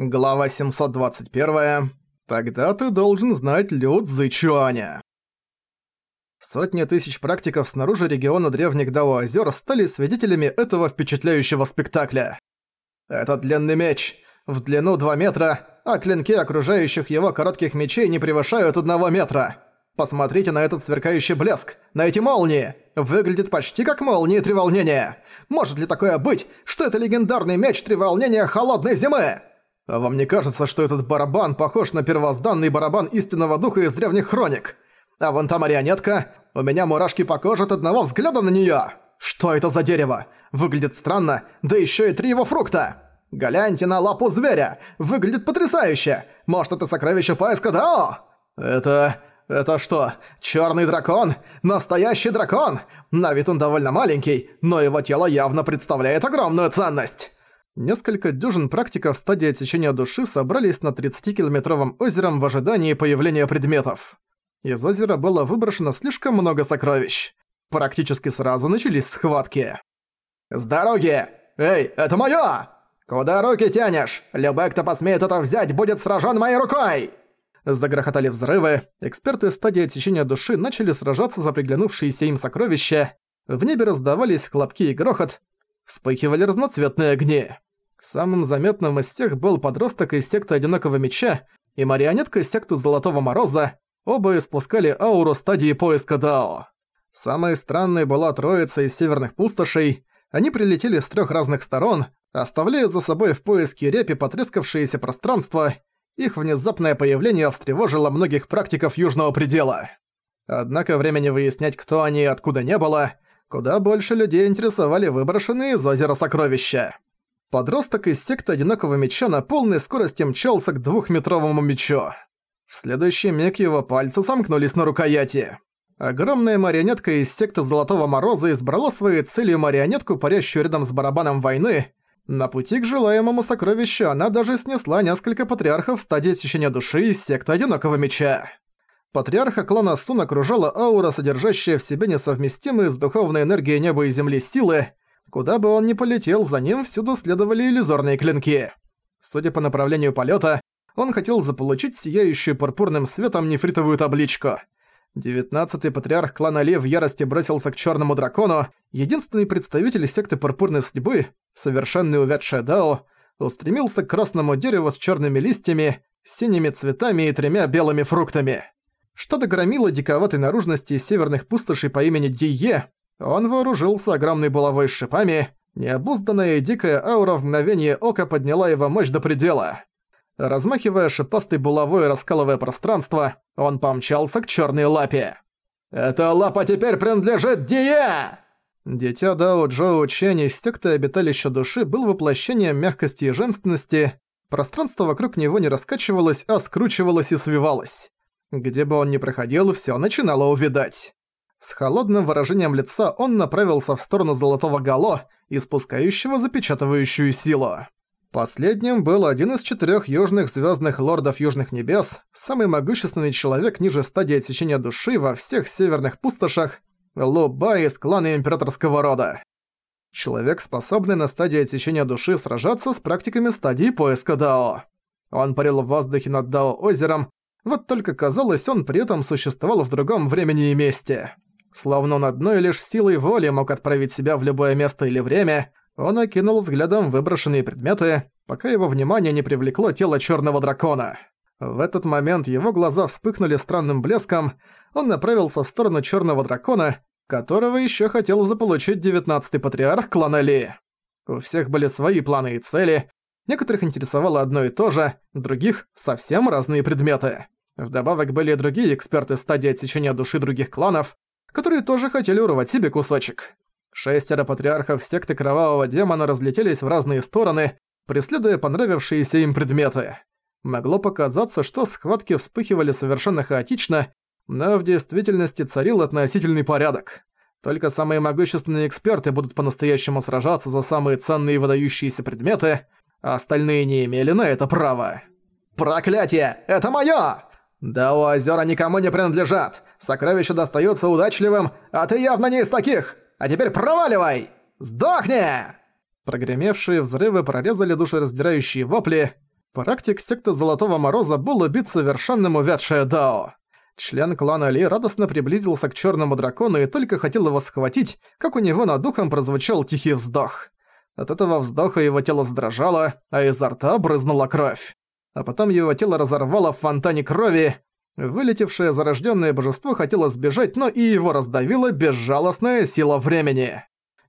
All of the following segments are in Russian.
Глава 721. Тогда ты должен знать Лю Цзычуаня. Сотни тысяч практиков снаружи региона Древних Дао-озёр стали свидетелями этого впечатляющего спектакля. Этот длинный меч в длину 2 метра, а клинки окружающих его коротких мечей не превышают 1 метра. Посмотрите на этот сверкающий блеск, на эти молнии. Выглядит почти как молнии Треволнения. Может ли такое быть, что это легендарный меч Треволнения Холодной Зимы? А вам не кажется, что этот барабан похож на первозданный барабан истинного духа из древних хроник? А вон та марионетка, у меня мурашки по коже от одного взгляда на неё. Что это за дерево? Выглядит странно, да ещё и три его фрукта. Гляньте на лапу зверя, выглядит потрясающе. Может, это сокровище поиска Дао? Это... это что, чёрный дракон? Настоящий дракон? На вид он довольно маленький, но его тело явно представляет огромную ценность. Несколько дюжин практиков стадии отсечения души собрались на 30-километровом озером в ожидании появления предметов. Из озера было выброшено слишком много сокровищ. Практически сразу начались схватки. «С дороги! Эй, это моё! Куда руки тянешь? Любой, кто посмеет это взять, будет сражен моей рукой!» Загрохотали взрывы, эксперты стадии отсечения души начали сражаться за приглянувшиеся им сокровища, в небе раздавались хлопки и грохот, вспыхивали разноцветные огни. Самым заметным из всех был подросток из секты Одинокого Меча и марионетка из секты Золотого Мороза, оба испускали ауру стадии поиска Дао. Самой странной была троица из Северных Пустошей, они прилетели с трех разных сторон, оставляя за собой в поиске репи потрескавшееся пространство, их внезапное появление встревожило многих практиков Южного Предела. Однако времени выяснять, кто они и откуда не было, куда больше людей интересовали выброшенные из озера сокровища. Подросток из секты Одинокого Меча на полной скорости мчался к двухметровому мечу. В следующий миг его пальцы сомкнулись на рукояти. Огромная марионетка из секты Золотого Мороза избрала своей целью марионетку, парящую рядом с барабаном войны. На пути к желаемому сокровищу она даже снесла несколько патриархов в стадии течения души из секты Одинокого Меча. Патриарха клана Сун окружала аура, содержащая в себе несовместимые с духовной энергией неба и земли силы, Куда бы он ни полетел, за ним всюду следовали иллюзорные клинки. Судя по направлению полета, он хотел заполучить сияющую пурпурным светом нефритовую табличку. Девятнадцатый патриарх клана Ли в ярости бросился к черному дракону, единственный представитель секты пурпурной судьбы, совершенный увядшая Дао, устремился к красному дереву с черными листьями, синими цветами и тремя белыми фруктами. Что-то громило диковатой наружности северных пустошей по имени Дие, он вооружился огромной булавой с шипами, необузданная и дикая аура в мгновение ока подняла его мощь до предела. Размахивая шипастой булавой и раскалывая пространство, он помчался к черной лапе. «Эта лапа теперь принадлежит Дие!» Дитя Дао Джоу Чэнь из секты обиталища души был воплощением мягкости и женственности, пространство вокруг него не раскачивалось, а скручивалось и свивалось. Где бы он ни проходил, всё начинало увидать. С холодным выражением лица он направился в сторону Золотого Гало, испускающего запечатывающую силу. Последним был один из четырёх южных звёздных лордов Южных Небес, самый могущественный человек ниже стадии отсечения души во всех северных пустошах, Луба из клана Императорского рода. Человек, способный на стадии отсечения души сражаться с практиками стадии поиска Дао. Он парил в воздухе над Дао-озером, вот только казалось, он при этом существовал в другом времени и месте. Словно он одной лишь силой воли мог отправить себя в любое место или время, он окинул взглядом выброшенные предметы, пока его внимание не привлекло тело черного дракона. В этот момент его глаза вспыхнули странным блеском, он направился в сторону черного дракона, которого еще хотел заполучить девятнадцатый патриарх клана Ли. У всех были свои планы и цели, некоторых интересовало одно и то же, других — совсем разные предметы. Вдобавок были и другие эксперты стадии отсечения души других кланов, которые тоже хотели урвать себе кусочек. Шестеро патриархов секты Кровавого Демона разлетелись в разные стороны, преследуя понравившиеся им предметы. Могло показаться, что схватки вспыхивали совершенно хаотично, но в действительности царил относительный порядок. Только самые могущественные эксперты будут по-настоящему сражаться за самые ценные и выдающиеся предметы, а остальные не имели на это права. «Проклятие! Это моё!» «Да у озера никому не принадлежат! Сокровища достаются удачливым, а ты явно не из таких! А теперь проваливай! Сдохни!» Прогремевшие взрывы прорезали душераздирающие вопли. Практик секты Золотого Мороза был убит совершенным увядшее Дао. Член клана Ли радостно приблизился к черному дракону и только хотел его схватить, как у него над духом прозвучал тихий вздох. От этого вздоха его тело задрожало, а изо рта брызнула кровь. А потом его тело разорвало в фонтане крови. Вылетевшее зарожденное божество хотело сбежать, но и его раздавила безжалостная сила времени.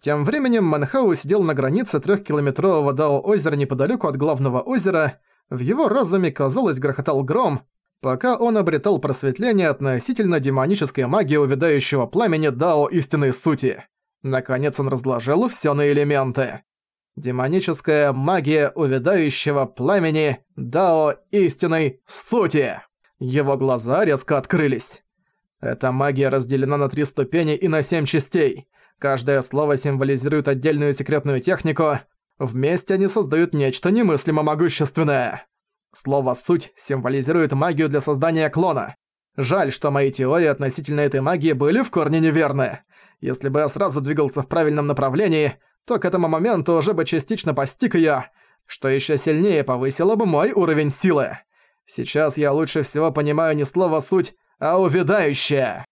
Тем временем Манхау сидел на границе трехкилометрового Дао-озера неподалеку от главного озера. В его разуме, казалось, грохотал гром, пока он обретал просветление относительно демонической магии увядающего пламени Дао истинной сути. Наконец он разложил все на элементы. Демоническая магия увядающего пламени Дао истинной сути. Его глаза резко открылись. Эта магия разделена на три ступени и на семь частей. Каждое слово символизирует отдельную секретную технику. Вместе они создают нечто немыслимо могущественное. Слово «суть» символизирует магию для создания клона. Жаль, что мои теории относительно этой магии были в корне неверны. Если бы я сразу двигался в правильном направлении, то к этому моменту уже бы частично постиг её, что ещё сильнее повысило бы мой уровень силы. Сейчас я лучше всего понимаю не слово «суть», а «увядающее».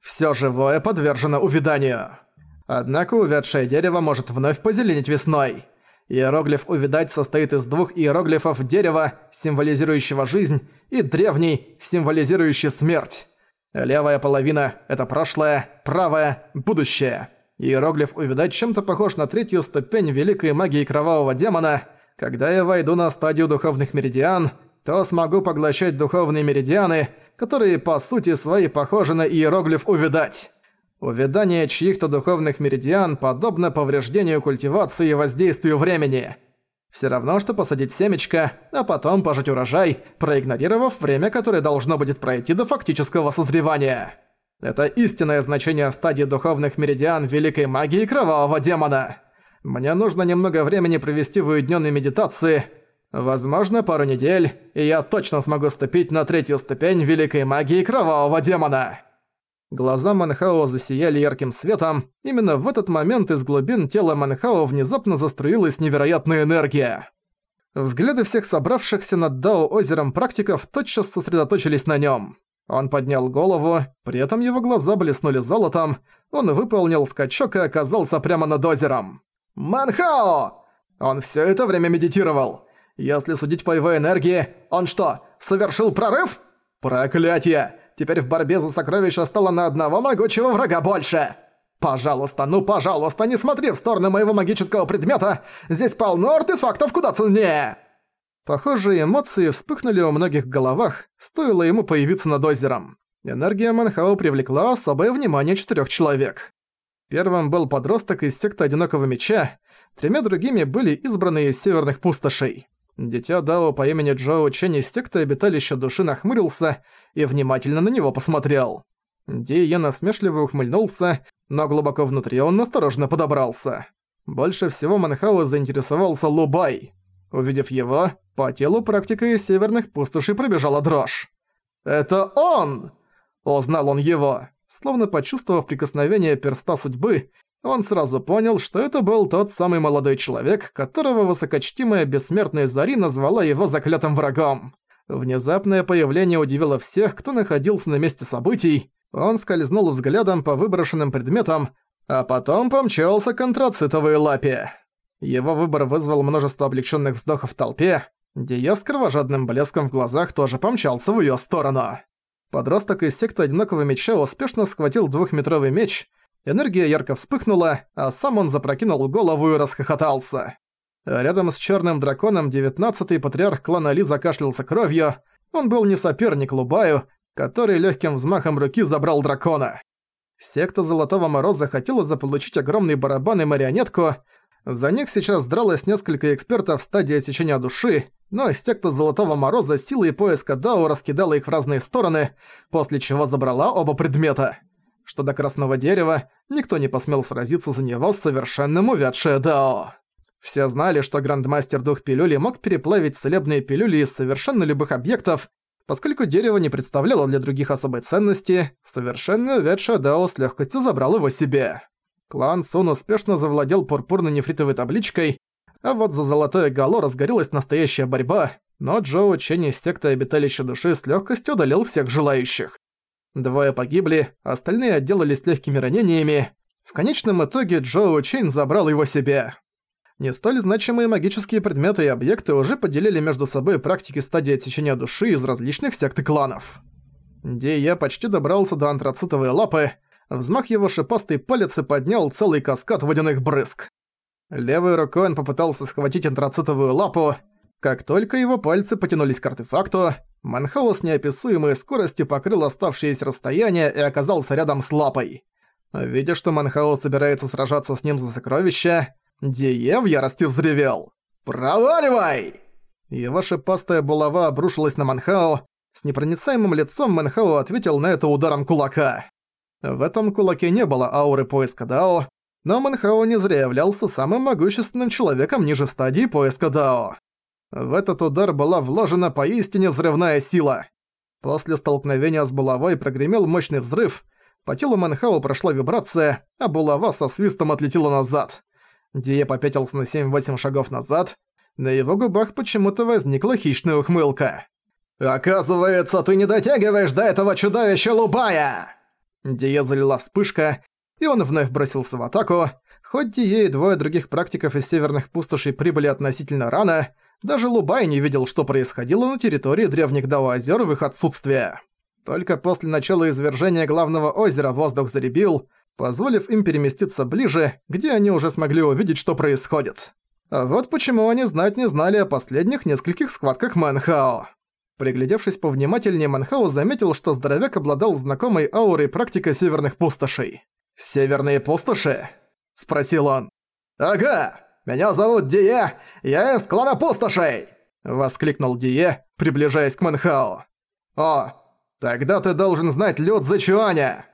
Всё живое подвержено увяданию. Однако увядшее дерево может вновь позеленеть весной. Иероглиф «увидать» состоит из двух иероглифов дерева, символизирующего жизнь, и древний, символизирующий смерть. Левая половина – это прошлое, правая – будущее. Иероглиф «увидать» чем-то похож на третью ступень великой магии кровавого демона. Когда я войду на стадию духовных меридиан, то смогу поглощать духовные меридианы, которые по сути своей похожи на иероглиф «увидать». Увядание чьих-то духовных меридиан подобно повреждению культивации и воздействию времени. Все равно, что посадить семечко, а потом пожать урожай, проигнорировав время, которое должно будет пройти до фактического созревания. Это истинное значение стадии духовных меридиан великой магии кровавого демона. Мне нужно немного времени провести в уединенной медитации, возможно, пару недель, и я точно смогу ступить на третью ступень великой магии кровавого демона. Глаза Манхао засияли ярким светом. Именно в этот момент из глубин тела Манхао внезапно заструилась невероятная энергия. Взгляды всех собравшихся над Дао-озером практиков тотчас сосредоточились на нем. Он поднял голову, при этом его глаза блеснули золотом, он выполнил скачок и оказался прямо над озером. «Манхао!» Он все это время медитировал. Если судить по его энергии, он что, совершил прорыв? Проклятие! Теперь в борьбе за сокровища стало на одного могучего врага больше. Пожалуйста, ну пожалуйста, не смотри в сторону моего магического предмета. Здесь полно артефактов куда ценнее. Похожие эмоции вспыхнули у многих в головах, стоило ему появиться над озером. Энергия Манхао привлекла особое внимание четырех человек. Первым был подросток из секты Одинокого Меча, тремя другими были избранные из Северных Пустошей. Дитя Дао по имени Джоу Чен из секты Обиталища Души нахмурился и внимательно на него посмотрел. Ди Йен насмешливо ухмыльнулся, но глубоко внутри он осторожно подобрался. Больше всего Манхао заинтересовался Лубай. Увидев его, по телу практика из Северных Пустошей пробежала дрожь. «Это он!» Узнал он его. Словно почувствовав прикосновение перста судьбы, он сразу понял, что это был тот самый молодой человек, которого высокочтимая бессмертная Зари назвала его заклятым врагом. Внезапное появление удивило всех, кто находился на месте событий. Он скользнул взглядом по выброшенным предметам, а потом помчался к антрацитовой лапе. Его выбор вызвал множество облегченных вздохов в толпе. Дия с кровожадным блеском в глазах тоже помчался в ее сторону. Подросток из секты Одинокого Меча успешно схватил двухметровый меч, Энергия ярко вспыхнула, а сам он запрокинул голову и расхохотался. Рядом с черным драконом девятнадцатый патриарх клана Ли закашлялся кровью. Он был не соперник Лубаю, который легким взмахом руки забрал дракона. Секта Золотого Мороза хотела заполучить огромный барабан и марионетку. За них сейчас дралось несколько экспертов в стадии сечения души, но секта Золотого Мороза силой поиска Дао раскидала их в разные стороны, после чего забрала оба предмета что до красного дерева никто не посмел сразиться за него с совершенным увядшее Дао. Все знали, что Грандмастер Дух Пилюли мог переплавить целебные пилюли из совершенно любых объектов, поскольку дерево не представляло для других особой ценности, совершенно увядшее Дао с легкостью забрал его себе. Клан Сун успешно завладел пурпурно-нефритовой табличкой, а вот за золотое гало разгорелась настоящая борьба. но Джоу Чэнь из секты Обиталища Души с легкостью одолел всех желающих. Двое погибли, остальные отделались легкими ранениями. В конечном итоге Джоу Чэнь забрал его себе. Не столь значимые магические предметы и объекты уже поделили между собой практики стадии отсечения души из различных сект и кланов. Дия почти добрался до антрацитовой лапы, взмах его шипастый палец и поднял целый каскад водяных брызг. Левой рукой он попытался схватить антрацитовую лапу. Как только его пальцы потянулись к артефакту, Манхау с неописуемой скоростью покрыл оставшееся расстояние и оказался рядом с лапой. Видя, что Манхао собирается сражаться с ним за сокровища, Дие в ярости взревел. «Проваливай!» Его шипастая булава обрушилась на Манхао. С непроницаемым лицом Манхао ответил на это ударом кулака. В этом кулаке не было ауры поиска Дао, но Манхао не зря являлся самым могущественным человеком ниже стадии поиска Дао. В этот удар была вложена поистине взрывная сила. После столкновения с булавой прогремел мощный взрыв, по телу Манхао прошла вибрация, а булава со свистом отлетела назад. Дие попятился на 7-8 шагов назад, на его губах почему-то возникла хищная ухмылка. «Оказывается, ты не дотягиваешь до этого чудовища Лубая!» Дие залила вспышка, и он вновь бросился в атаку. Хоть Дие и двое других практиков из северных пустошей прибыли относительно рано, даже Лубай не видел, что происходило на территории древних Дао-озер в их отсутствие. Только после начала извержения главного озера воздух заребил, позволив им переместиться ближе, где они уже смогли увидеть, что происходит. А вот почему они знать не знали о последних нескольких схватках Манхао. Приглядевшись повнимательнее, Манхао заметил, что здоровяк обладал знакомой аурой практика северных пустошей. «Северные пустоши?» – спросил он. «Ага, меня зовут Дие, я из клана пустошей!» – воскликнул Дие, приближаясь к Манхао. «О, тогда ты должен знать Люд Зачуаня!»